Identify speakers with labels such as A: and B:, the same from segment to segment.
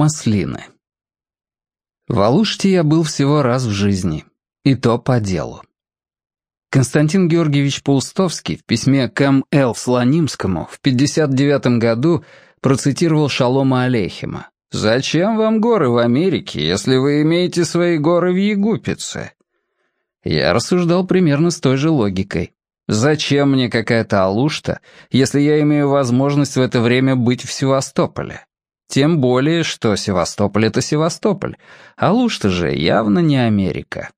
A: Маслины. В Алуште я был всего раз в жизни, и то по делу. Константин Георгиевич Паустовский в письме к М.Л. Слонимскому в 59 году процитировал Шалома Алейхима. «Зачем вам горы в Америке, если вы имеете свои горы в Егупице?» Я рассуждал примерно с той же логикой. Зачем мне какая-то Алушта, если я имею возможность в это время быть в Севастополе? Тем более, что Севастополь — это Севастополь, а Лушта же явно не Америка.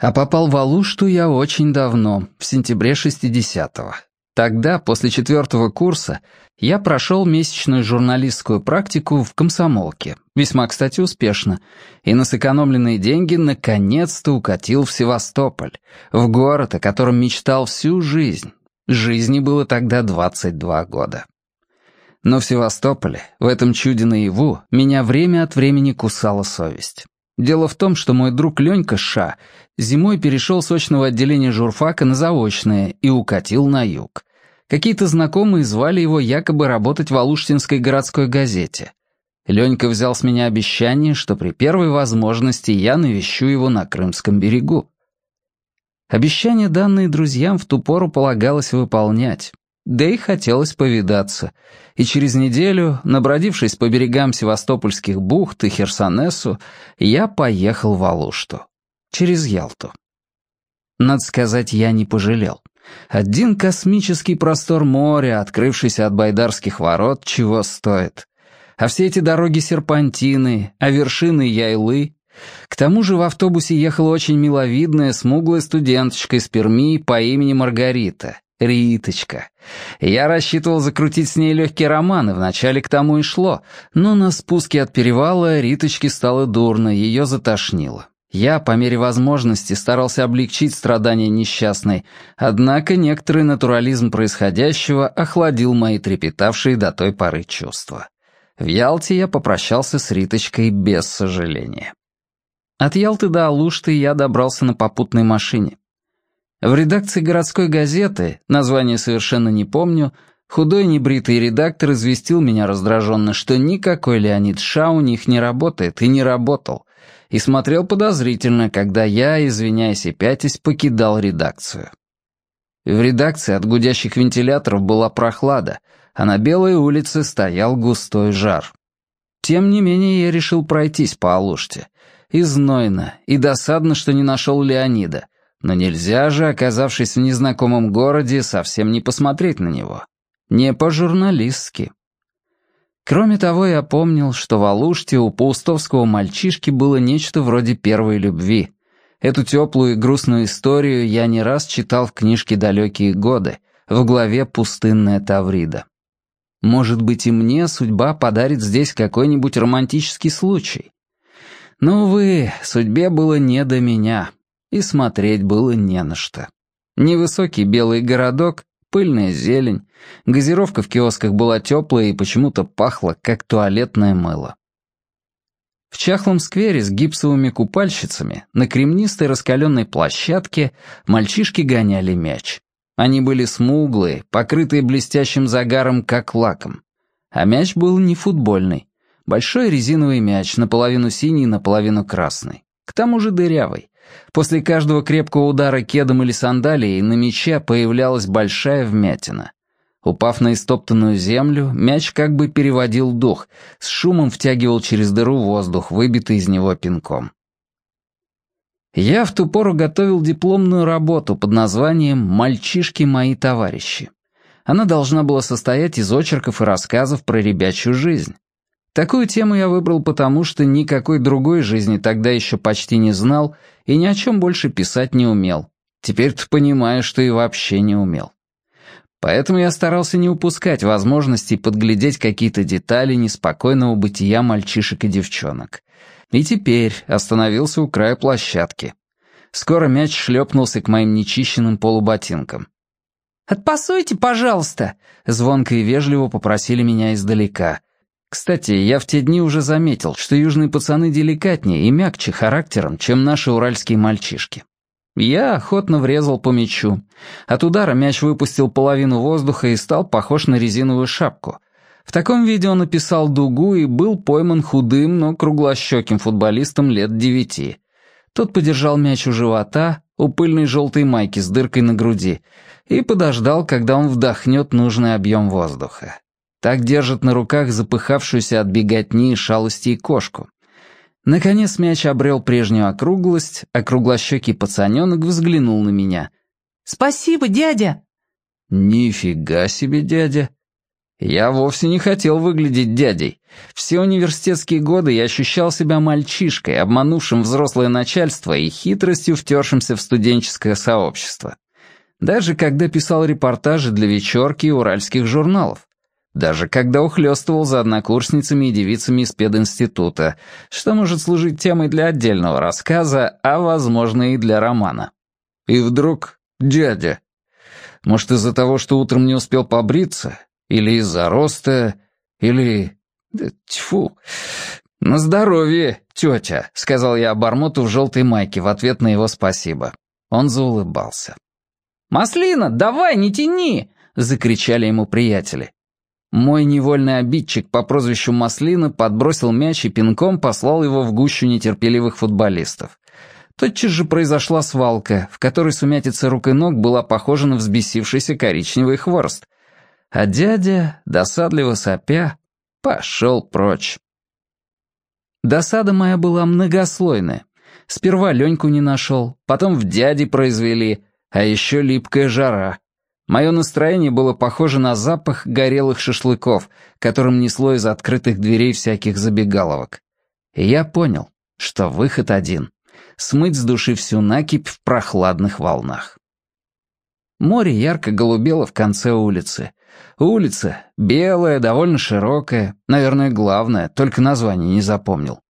A: А попал в Алушту я очень давно, в сентябре 60-го. Тогда, после четвертого курса, я прошел месячную журналистскую практику в комсомолке, весьма, кстати, успешно, и на сэкономленные деньги наконец-то укатил в Севастополь, в город, о котором мечтал всю жизнь. Жизни было тогда 22 года. Но в Севастополе, в этом чуде наяву, меня время от времени кусала совесть. Дело в том, что мой друг Ленька Ша зимой перешел с очного отделения журфака на заочное и укатил на юг. Какие-то знакомые звали его якобы работать в Алуштинской городской газете. Ленька взял с меня обещание, что при первой возможности я навещу его на Крымском берегу. Обещание, данные друзьям, в ту пору полагалось выполнять. Да и хотелось повидаться. И через неделю, набродившись по берегам севастопольских бухт и Херсонесу, я поехал в Алушту. Через Ялту. Надо сказать, я не пожалел. Один космический простор моря, открывшийся от байдарских ворот, чего стоит. А все эти дороги-серпантины, а вершины Яйлы. К тому же в автобусе ехала очень миловидная, смуглая студенточка из Перми по имени Маргарита. Риточка. Я рассчитывал закрутить с ней легкий роман, и вначале к тому и шло, но на спуске от перевала Риточке стало дурно, ее затошнило. Я, по мере возможности, старался облегчить страдания несчастной, однако некоторый натурализм происходящего охладил мои трепетавшие до той поры чувства. В Ялте я попрощался с Риточкой без сожаления. От Ялты до Алушты я добрался на попутной машине. В редакции городской газеты, название совершенно не помню, худой небритый редактор известил меня раздраженно, что никакой Леонид Ша у них не работает и не работал, и смотрел подозрительно, когда я, извиняясь и пятясь, покидал редакцию. В редакции от гудящих вентиляторов была прохлада, а на Белой улице стоял густой жар. Тем не менее я решил пройтись по Алуште. И знойно, и досадно, что не нашел Леонида, но нельзя же, оказавшись в незнакомом городе, совсем не посмотреть на него. Не по-журналистски. Кроме того, я помнил, что в Алуште у паустовского мальчишки было нечто вроде первой любви. Эту теплую и грустную историю я не раз читал в книжке «Далекие годы», в главе «Пустынная Таврида». Может быть, и мне судьба подарит здесь какой-нибудь романтический случай. Но, увы, судьбе было не до меня и смотреть было не на что. Невысокий белый городок, пыльная зелень, газировка в киосках была теплая и почему-то пахла, как туалетное мыло. В чахлом сквере с гипсовыми купальщицами на кремнистой раскаленной площадке мальчишки гоняли мяч. Они были смуглые, покрытые блестящим загаром, как лаком. А мяч был не футбольный. Большой резиновый мяч, наполовину синий, наполовину красный. К тому же дырявый. После каждого крепкого удара кедом или сандалией на мяче появлялась большая вмятина. Упав на истоптанную землю, мяч как бы переводил дух, с шумом втягивал через дыру воздух, выбитый из него пинком. Я в ту пору готовил дипломную работу под названием «Мальчишки мои товарищи». Она должна была состоять из очерков и рассказов про ребячью жизнь. Такую тему я выбрал потому, что никакой другой жизни тогда еще почти не знал и ни о чем больше писать не умел. Теперь-то понимаю, что и вообще не умел. Поэтому я старался не упускать возможности подглядеть какие-то детали неспокойного бытия мальчишек и девчонок. И теперь остановился у края площадки. Скоро мяч шлепнулся к моим нечищенным полуботинкам. «Отпасуйте, пожалуйста!» — звонко и вежливо попросили меня издалека — кстати, я в те дни уже заметил, что южные пацаны деликатнее и мягче характером, чем наши уральские мальчишки. Я охотно врезал по мячу. От удара мяч выпустил половину воздуха и стал похож на резиновую шапку. В таком виде он описал дугу и был пойман худым, но круглощеким футболистом лет девяти. Тот подержал мяч у живота, у пыльной желтой майки с дыркой на груди, и подождал, когда он вдохнет нужный объем воздуха. Так держит на руках запыхавшуюся от беготни, шалости и кошку. Наконец мяч обрел прежнюю округлость, а круглощекий пацаненок взглянул на меня.
B: «Спасибо, дядя!»
A: «Нифига себе, дядя!» Я вовсе не хотел выглядеть дядей. Все университетские годы я ощущал себя мальчишкой, обманувшим взрослое начальство и хитростью втершимся в студенческое сообщество. Даже когда писал репортажи для вечерки и уральских журналов. Даже когда ухлёстывал за однокурсницами и девицами из пединститута, что может служить темой для отдельного рассказа, а, возможно, и для романа. И вдруг дядя. Может, из-за того, что утром не успел побриться, или из-за роста, или... Да, тьфу. «На здоровье, тетя», — сказал я обормоту в желтой майке в ответ на его спасибо. Он заулыбался. «Маслина, давай, не тяни!» — закричали ему приятели. Мой невольный обидчик по прозвищу Маслина подбросил мяч и пинком послал его в гущу нетерпеливых футболистов. Тотчас же произошла свалка, в которой сумятица рук и ног была похожа на взбесившийся коричневый хворост, а дядя, досадливо сопя, пошел прочь. Досада моя была многослойная. Сперва Леньку не нашел, потом в дяде произвели, а еще липкая жара. Мое настроение было похоже на запах горелых шашлыков, которым несло из открытых дверей всяких забегаловок. И я понял, что выход один — смыть с души всю накипь в прохладных волнах. Море ярко голубело в конце улицы, Улица, белая, довольно широкая, наверное, главная, только название не запомнил.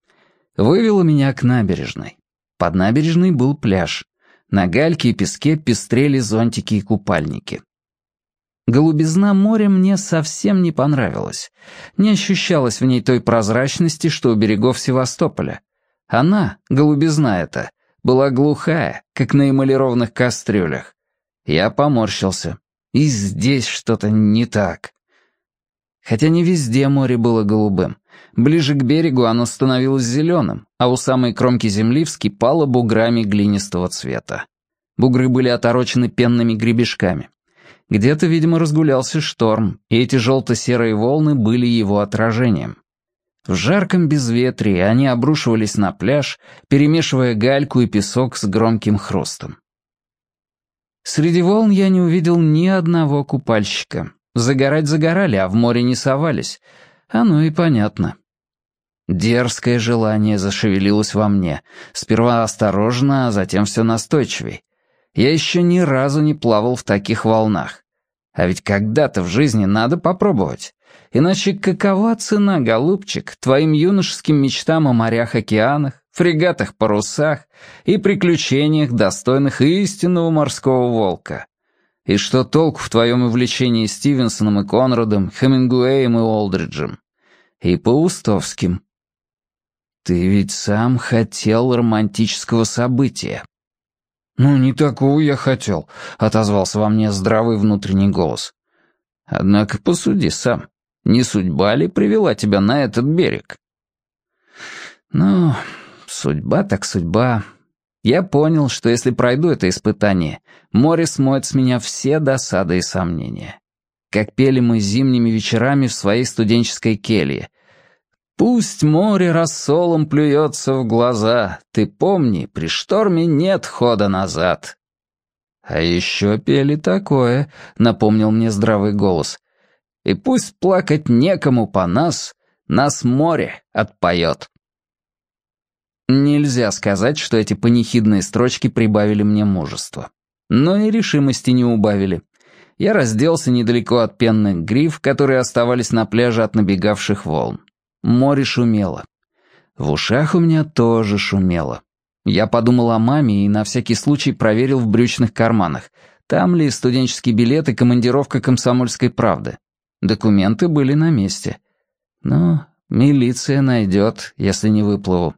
A: Вывела меня к набережной. Под набережной был пляж. На гальке и песке пестрели зонтики и купальники. Голубизна моря мне совсем не понравилась. Не ощущалось в ней той прозрачности, что у берегов Севастополя. Она, голубизна эта, была глухая, как на эмалированных кастрюлях. Я поморщился. И здесь что-то не так. Хотя не везде море было голубым. Ближе к берегу оно становилось зеленым, а у самой кромки земли вскипало буграми глинистого цвета. Бугры были оторочены пенными гребешками. Где-то, видимо, разгулялся шторм, и эти желто-серые волны были его отражением. В жарком безветрии они обрушивались на пляж, перемешивая гальку и песок с громким хрустом. Среди волн я не увидел ни одного купальщика. Загорать загорали, а в море не совались. Оно и понятно. Дерзкое желание зашевелилось во мне. Сперва осторожно, а затем все настойчивей. Я еще ни разу не плавал в таких волнах. А ведь когда-то в жизни надо попробовать. Иначе какова цена, голубчик, твоим юношеским мечтам о морях-океанах, фрегатах-парусах и приключениях, достойных истинного морского волка. И что толку в твоем увлечении Стивенсоном и Конрадом, Хемингуэем и Олдриджем? И Паустовским. Ты ведь сам хотел романтического события. «Ну, не такого я хотел», — отозвался во мне здравый внутренний голос. «Однако посуди сам, не судьба ли привела тебя на этот берег?» «Ну, Судьба так судьба. Я понял, что если пройду это испытание, море смоет с меня все досады и сомнения. Как пели мы зимними вечерами в своей студенческой келье. «Пусть море рассолом плюется в глаза, ты помни, при шторме нет хода назад». «А еще пели такое», — напомнил мне здравый голос. «И пусть плакать некому по нас, нас море отпоет». Нельзя сказать, что эти панихидные строчки прибавили мне мужества. Но и решимости не убавили. Я разделся недалеко от пенных гриф, которые оставались на пляже от набегавших волн. Море шумело. В ушах у меня тоже шумело. Я подумал о маме и на всякий случай проверил в брючных карманах, там ли студенческий билет и командировка комсомольской правды. Документы были на месте. Но милиция найдет, если не выплыву.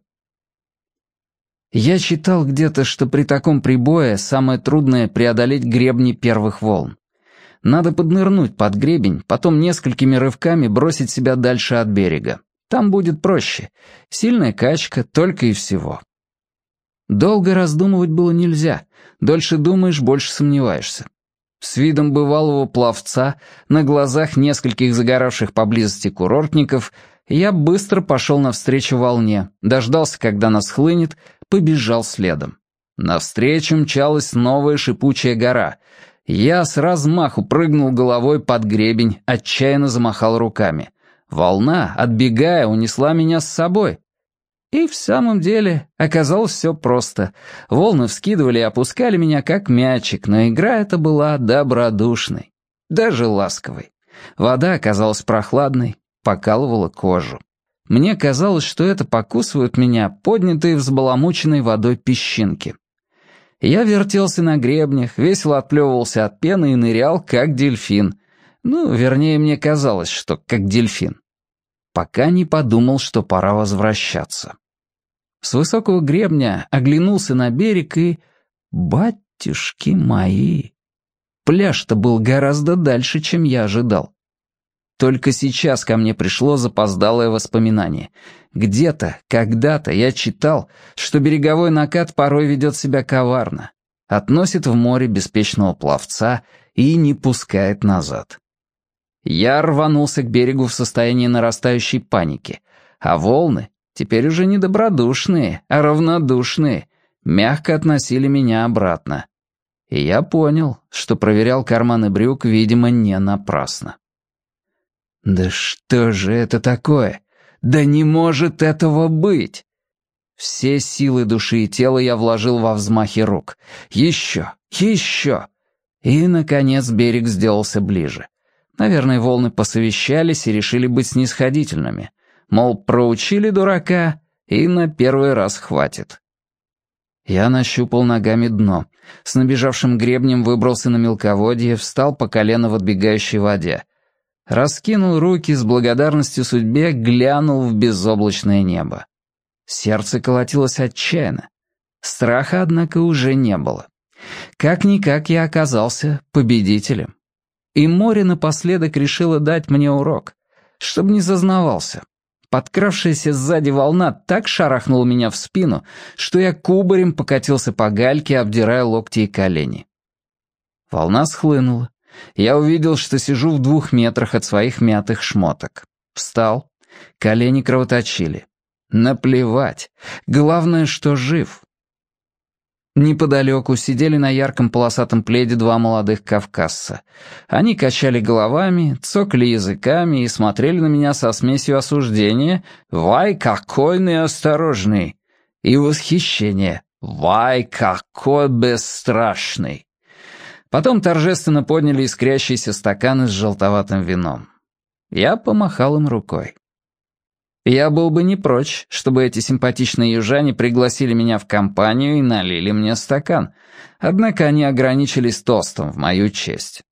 A: Я читал где-то, что при таком прибое самое трудное — преодолеть гребни первых волн. Надо поднырнуть под гребень, потом несколькими рывками бросить себя дальше от берега. Там будет проще. Сильная качка, только и всего. Долго раздумывать было нельзя. Дольше думаешь, больше сомневаешься. С видом бывалого пловца, на глазах нескольких загоравших поблизости курортников, я быстро пошел навстречу волне, дождался, когда нас хлынет, побежал следом. Навстречу мчалась новая шипучая гора. Я с размаху прыгнул головой под гребень, отчаянно замахал руками. Волна, отбегая, унесла меня с собой. И в самом деле оказалось все просто. Волны вскидывали и опускали меня как мячик, но игра эта была добродушной, даже ласковой. Вода оказалась прохладной, покалывала кожу. Мне казалось, что это покусывают меня поднятые взбаламученной водой песчинки. Я вертелся на гребнях, весело отплевывался от пены и нырял, как дельфин. Ну, вернее, мне казалось, что как дельфин. Пока не подумал, что пора возвращаться. С высокого гребня оглянулся на берег и... Батюшки мои! Пляж-то был гораздо дальше, чем я ожидал. Только сейчас ко мне пришло запоздалое воспоминание. Где-то, когда-то я читал, что береговой накат порой ведет себя коварно, относит в море беспечного пловца и не пускает назад. Я рванулся к берегу в состоянии нарастающей паники, а волны, теперь уже не добродушные, а равнодушные, мягко относили меня обратно. И я понял, что проверял карманы брюк, видимо, не напрасно. «Да что же это такое? Да не может этого быть!» Все силы души и тела я вложил во взмахи рук. Еще, еще. И, наконец, берег сделался ближе. Наверное, волны посовещались и решили быть снисходительными. Мол, проучили дурака, и на первый раз хватит. Я нащупал ногами дно. С набежавшим гребнем выбрался на мелководье, встал по колено в отбегающей воде. Раскинул руки с благодарностью судьбе, глянул в безоблачное небо. Сердце колотилось отчаянно. Страха, однако, уже не было. Как-никак я оказался победителем. И море напоследок решило дать мне урок, чтобы не зазнавался. Подкравшаяся сзади волна так шарахнула меня в спину, что я кубарем покатился по гальке, обдирая локти и колени. Волна схлынула. Я увидел, что сижу в двух метрах от своих мятых шмоток. Встал. Колени кровоточили. Наплевать. Главное, что жив. Неподалеку сидели на ярком полосатом пледе два молодых кавказца. Они качали головами, цокали языками и смотрели на меня со смесью осуждения «Вай, какой неосторожный!» и восхищения «Вай, какой бесстрашный!» Потом торжественно подняли искрящиеся стаканы с желтоватым вином. Я помахал им рукой. Я был бы не прочь, чтобы эти симпатичные южане пригласили меня в компанию и налили мне стакан. Однако они ограничились тостом в мою честь.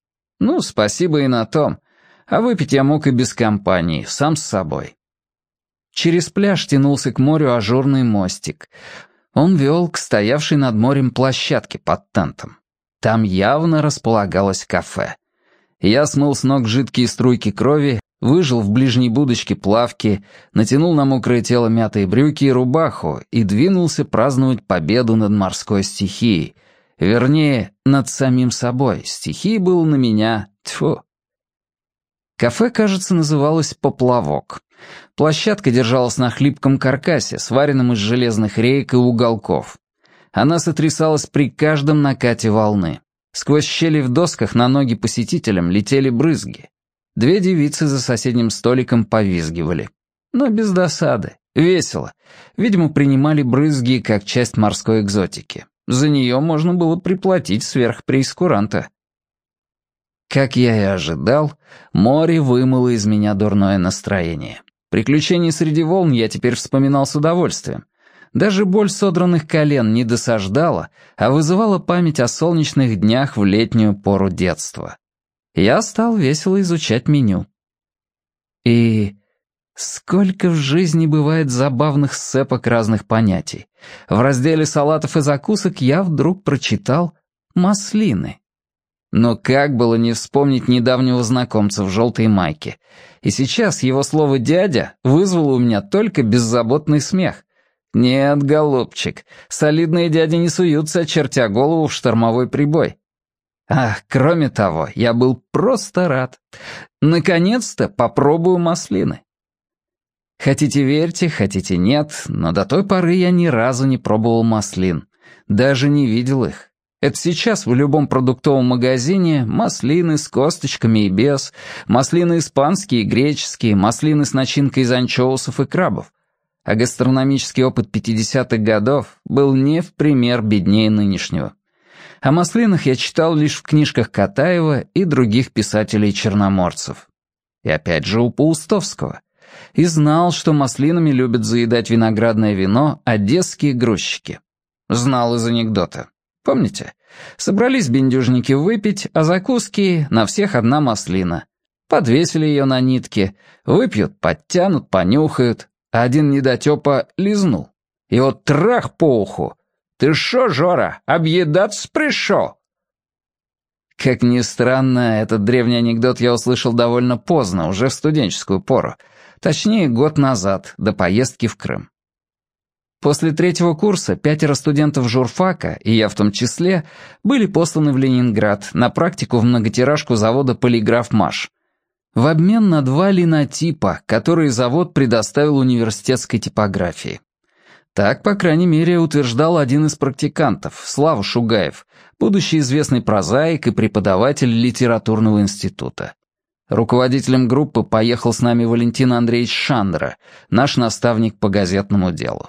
A: Ну, спасибо и на том. А выпить я мог и без компании, сам с собой. Через пляж тянулся к морю ажурный мостик. Он вел к стоявшей над морем площадке под тентом. Там явно располагалось кафе. Я смыл с ног жидкие струйки крови выжил в ближней будочке плавки, натянул на мокрое тело мятые брюки и рубаху и двинулся праздновать победу над морской стихией. Вернее, над самим собой. Стихия был на меня. Тьфу. Кафе, кажется, называлось «Поплавок». Площадка держалась на хлипком каркасе, сваренном из железных рейк и уголков. Она сотрясалась при каждом накате волны. Сквозь щели в досках на ноги посетителям летели брызги. Две девицы за соседним столиком повизгивали. Но без досады. Весело. Видимо, принимали брызги как часть морской экзотики. За нее можно было приплатить сверх преискуранта. Как я и ожидал, море вымыло из меня дурное настроение. Приключения среди волн я теперь вспоминал с удовольствием. Даже боль содранных колен не досаждала, а вызывала память о солнечных днях в летнюю пору детства я стал весело изучать меню. И сколько в жизни бывает забавных сцепок разных понятий. В разделе салатов и закусок я вдруг прочитал «маслины». Но как было не вспомнить недавнего знакомца в желтой майке? И сейчас его слово «дядя» вызвало у меня только беззаботный смех. Нет, голубчик, солидные дяди не суются, очертя голову в штормовой прибой. Ах, кроме того, я был просто рад. Наконец-то попробую маслины. Хотите верьте, хотите нет, но до той поры я ни разу не пробовал маслин. Даже не видел их. Это сейчас в любом продуктовом магазине маслины с косточками и без, маслины испанские и греческие, маслины с начинкой из анчоусов и крабов. А гастрономический опыт 50-х годов был не в пример беднее нынешнего. О маслинах я читал лишь в книжках Катаева и других писателей-черноморцев. И опять же у Паустовского. И знал, что маслинами любят заедать виноградное вино одесские грузчики. Знал из анекдота. Помните? Собрались бендюжники выпить, а закуски на всех одна маслина. Подвесили ее на нитке, выпьют, подтянут, понюхают, а один недотепа лизнул. И вот трах по уху. «Ты шо, Жора, объедаться пришел?» Как ни странно, этот древний анекдот я услышал довольно поздно, уже в студенческую пору. Точнее, год назад, до поездки в Крым. После третьего курса пятеро студентов журфака, и я в том числе, были посланы в Ленинград на практику в многотиражку завода «Полиграф Маш». В обмен на два линотипа, которые завод предоставил университетской типографии. Так, по крайней мере, утверждал один из практикантов, Слава Шугаев, будущий известный прозаик и преподаватель литературного института. Руководителем группы поехал с нами Валентин Андреевич Шандра, наш наставник по газетному делу.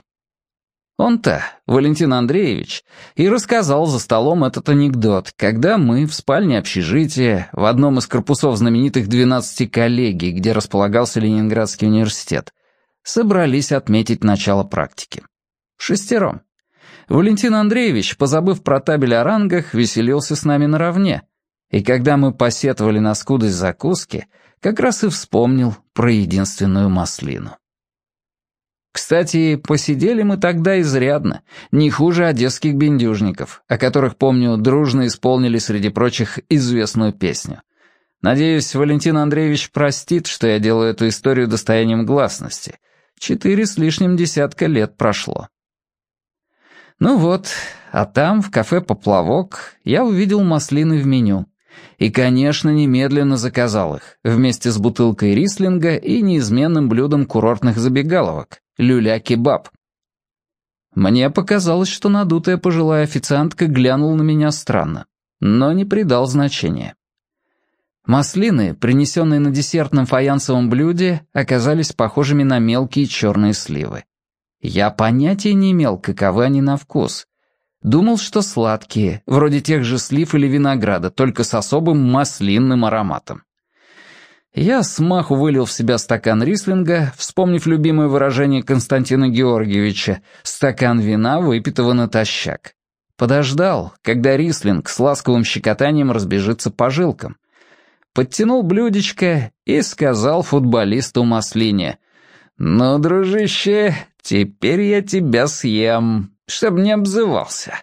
A: Он-то, Валентин Андреевич, и рассказал за столом этот анекдот, когда мы в спальне общежития в одном из корпусов знаменитых 12 коллегий, где располагался Ленинградский университет, собрались отметить начало практики. Шестером. Валентин Андреевич, позабыв про табель о рангах, веселился с нами наравне. И когда мы посетовали на скудость закуски, как раз и вспомнил про единственную маслину. Кстати, посидели мы тогда изрядно, не хуже одесских бендюжников, о которых, помню, дружно исполнили среди прочих известную песню. Надеюсь, Валентин Андреевич простит, что я делаю эту историю достоянием гласности. Четыре с лишним десятка лет прошло. Ну вот, а там, в кафе «Поплавок», я увидел маслины в меню. И, конечно, немедленно заказал их, вместе с бутылкой рислинга и неизменным блюдом курортных забегаловок — люля-кебаб. Мне показалось, что надутая пожилая официантка глянула на меня странно, но не придал значения. Маслины, принесенные на десертном фаянсовом блюде, оказались похожими на мелкие черные сливы. Я понятия не имел, каковы они на вкус, Думал, что сладкие, вроде тех же слив или винограда, только с особым маслинным ароматом. Я смаху вылил в себя стакан рислинга, вспомнив любимое выражение Константина Георгиевича «стакан вина, выпитого натощак». Подождал, когда рислинг с ласковым щекотанием разбежится по жилкам. Подтянул блюдечко и сказал футболисту Маслине «Ну, дружище, теперь я тебя съем» чтоб не обзывался.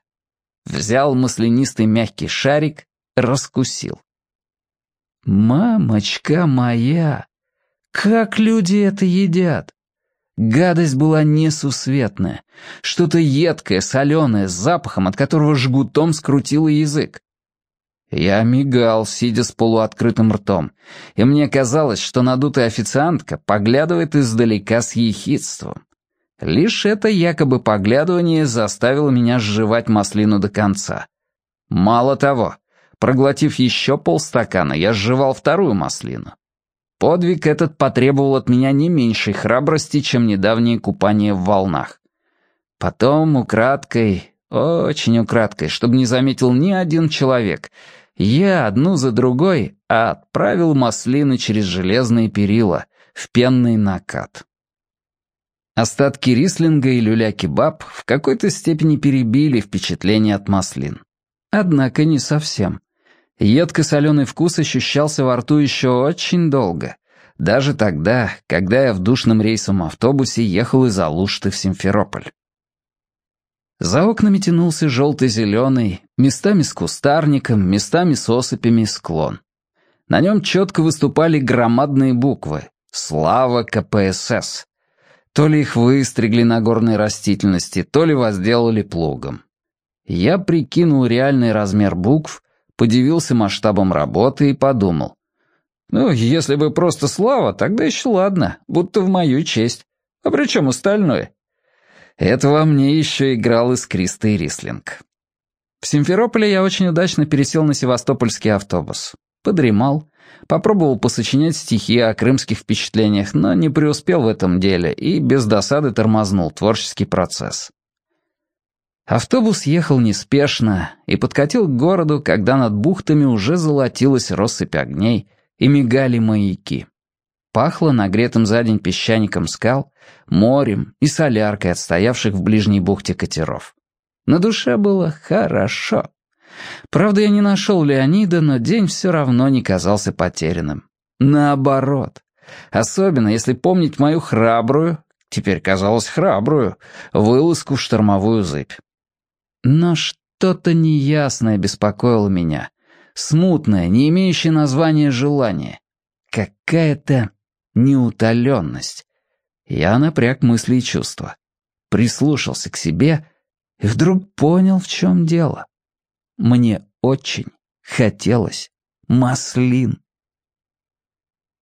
A: Взял маслянистый мягкий шарик, раскусил. «Мамочка моя! Как люди это едят!» Гадость была несусветная, что-то едкое, соленое, с запахом, от которого жгутом скрутило язык. Я мигал, сидя с полуоткрытым ртом, и мне казалось, что надутая официантка поглядывает издалека с ехидством. Лишь это якобы поглядывание заставило меня сживать маслину до конца. Мало того, проглотив еще полстакана, я сживал вторую маслину. Подвиг этот потребовал от меня не меньшей храбрости, чем недавнее купание в волнах. Потом, украдкой, очень украдкой, чтобы не заметил ни один человек, я одну за другой отправил маслины через железные перила в пенный накат. Остатки рислинга и люля-кебаб в какой-то степени перебили впечатление от маслин. Однако не совсем. Едко-соленый вкус ощущался во рту еще очень долго. Даже тогда, когда я в душном рейсовом автобусе ехал из Алушты в Симферополь. За окнами тянулся желто-зеленый, местами с кустарником, местами с осыпями склон. На нем четко выступали громадные буквы «Слава КПСС». То ли их выстригли на горной растительности, то ли возделали плугом. Я прикинул реальный размер букв, подивился масштабом работы и подумал. Ну, если бы просто слава, тогда еще ладно, будто в мою честь. А при чем остальное? Это во мне еще играл искристый рислинг. В Симферополе я очень удачно пересел на севастопольский автобус. Подремал, попробовал посочинять стихи о крымских впечатлениях, но не преуспел в этом деле и без досады тормознул творческий процесс. Автобус ехал неспешно и подкатил к городу, когда над бухтами уже золотилась россыпь огней и мигали маяки. Пахло нагретым за день песчаником скал, морем и соляркой отстоявших в ближней бухте катеров. На душе было хорошо. Правда, я не нашел Леонида, но день все равно не казался потерянным. Наоборот. Особенно, если помнить мою храбрую, теперь казалось храбрую, вылазку в штормовую зыбь. Но что-то неясное беспокоило меня. Смутное, не имеющее названия желание. Какая-то неутоленность. Я напряг мысли и чувства. Прислушался к себе и вдруг понял, в чем дело. Мне очень хотелось маслин.